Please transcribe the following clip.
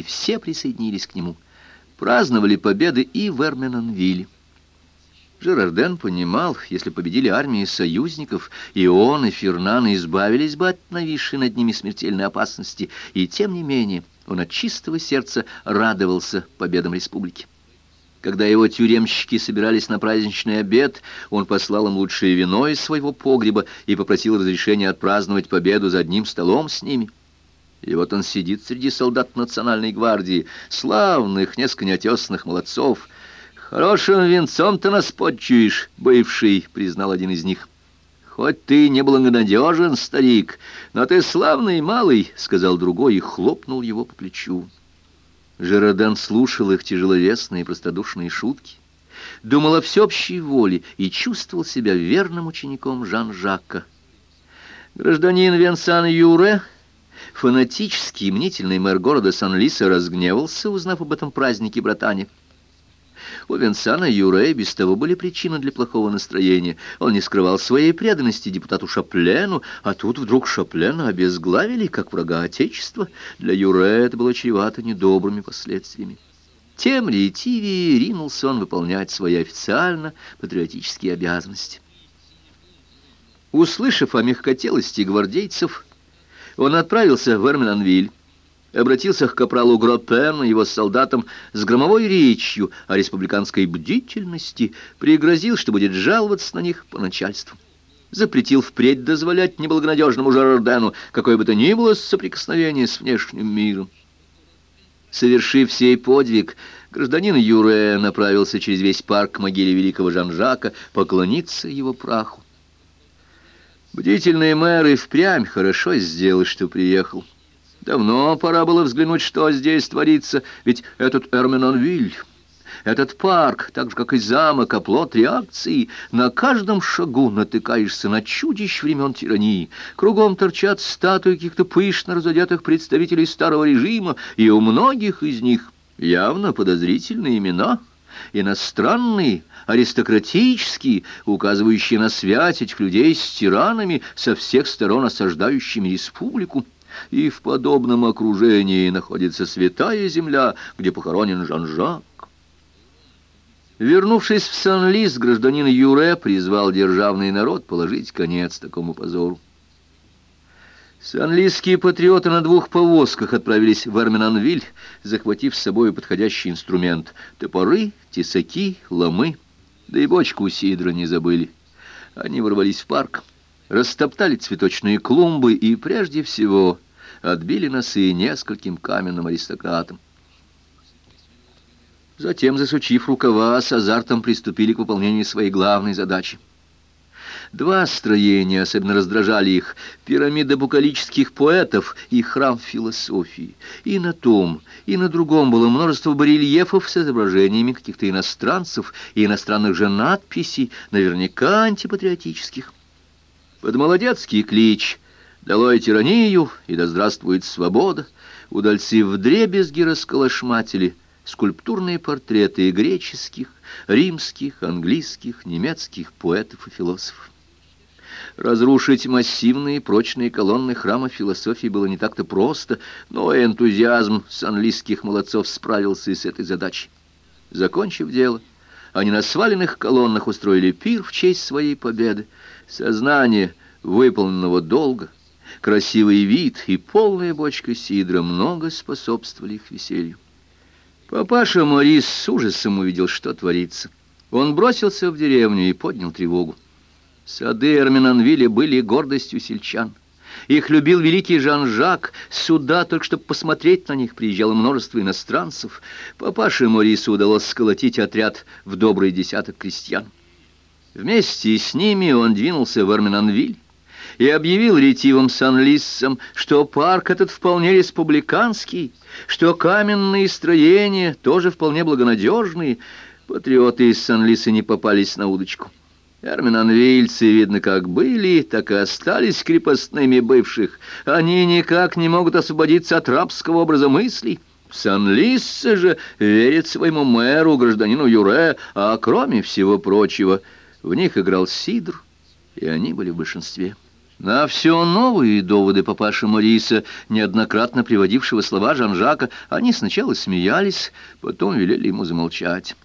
и все присоединились к нему. Праздновали победы и в Эрменонвилле. Жерарден понимал, если победили армии союзников, и он, и Фернан избавились бы от нависшей над ними смертельной опасности, и тем не менее он от чистого сердца радовался победам республики. Когда его тюремщики собирались на праздничный обед, он послал им лучшее вино из своего погреба и попросил разрешения отпраздновать победу за одним столом с ними. И вот он сидит среди солдат национальной гвардии, славных, несколько неотесанных молодцов. «Хорошим венцом ты нас подчуешь, бывший», — признал один из них. «Хоть ты не благонадежен, старик, но ты славный малый», — сказал другой и хлопнул его по плечу. Жеродан слушал их тяжеловесные простодушные шутки, думал о всеобщей воле и чувствовал себя верным учеником Жан-Жака. Гражданин Венсан Юре, фанатический и мнительный мэр города Сан-Лиса, разгневался, узнав об этом празднике братане. У Венсана Юре без того были причины для плохого настроения. Он не скрывал своей преданности депутату Шаплену, а тут вдруг Шаплена обезглавили, как врага Отечества. Для Юре это было чревато недобрыми последствиями. Тем ретивее ринулся он выполнять свои официально-патриотические обязанности. Услышав о мягкотелости гвардейцев, он отправился в Эрминанвиль обратился к капралу Гропену, его солдатам, с громовой речью о республиканской бдительности, пригрозил, что будет жаловаться на них по начальству. Запретил впредь дозволять неблагонадежному Жерардену какое бы то ни было соприкосновение с внешним миром. Совершив сей подвиг, гражданин Юре направился через весь парк к могиле великого Жан-Жака поклониться его праху. Бдительный мэр и впрямь хорошо сделал, что приехал. Давно пора было взглянуть, что здесь творится, ведь этот Эрменонвиль... Этот парк, так же, как и замок, оплот реакции, на каждом шагу натыкаешься на чудищ времен тирании. Кругом торчат статуи каких-то пышно разодетых представителей старого режима, и у многих из них явно подозрительные имена, иностранные, аристократические, указывающие на связь этих людей с тиранами, со всех сторон осаждающими республику и в подобном окружении находится святая земля, где похоронен Жан-Жак. Вернувшись в Сан-Лис, гражданин Юре призвал державный народ положить конец такому позору. Санлийские патриоты на двух повозках отправились в Арменанвиль, захватив с собой подходящий инструмент — топоры, тесаки, ломы, да и бочку сидра не забыли. Они ворвались в парк, растоптали цветочные клумбы и, прежде всего, отбили носы нескольким каменным аристократам. Затем, засучив рукава, с азартом приступили к выполнению своей главной задачи. Два строения особенно раздражали их — пирамида букалических поэтов и храм философии. И на том, и на другом было множество барельефов с изображениями каких-то иностранцев и иностранных же надписей, наверняка антипатриотических. Под молодецкий клич «Долой тиранию, и да здравствует свобода!» удальцы вдребезги расколошматили скульптурные портреты греческих, римских, английских, немецких поэтов и философов. Разрушить массивные прочные колонны храма философии было не так-то просто, но энтузиазм санлийских молодцов справился и с этой задачей. Закончив дело, они на сваленных колоннах устроили пир в честь своей победы. Сознание выполненного долга, красивый вид и полная бочка сидра много способствовали их веселью. Папаша Морис с ужасом увидел, что творится. Он бросился в деревню и поднял тревогу. Сады Эрминанвилля были гордостью сельчан. Их любил великий Жан-Жак. Сюда, только чтобы посмотреть на них, приезжало множество иностранцев. Папаше Морису удалось сколотить отряд в добрый десяток крестьян. Вместе с ними он двинулся в Эрминанвиль и объявил ретивым санлиссам, что парк этот вполне республиканский, что каменные строения тоже вполне благонадежные. Патриоты из Сан-Лиса не попались на удочку. Арминанвильцы, видно, как были, так и остались крепостными бывших. Они никак не могут освободиться от рабского образа мыслей. Сан-Лиссе же верит своему мэру, гражданину Юре, а кроме всего прочего, в них играл Сидр, и они были в большинстве. На все новые доводы папаши Мориса, неоднократно приводившего слова Жан-Жака, они сначала смеялись, потом велели ему замолчать.